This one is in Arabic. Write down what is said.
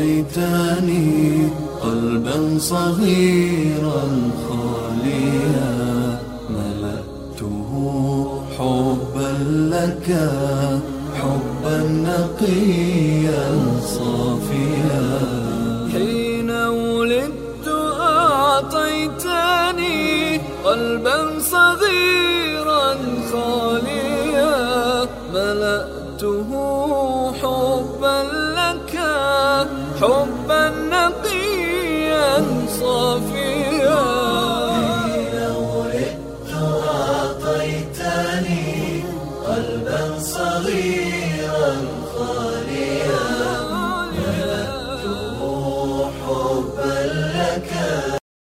أعطيتني قلبا صغيرا خاليا ملأته حبا لك حبا نقيا صافيا. حين ولدت أعطيتني قلبا صغيرا خاليا ملأته حبا صافيا أعطيتني قلبا صغيرا خاليا. آه، آه. ملأته حبا لك.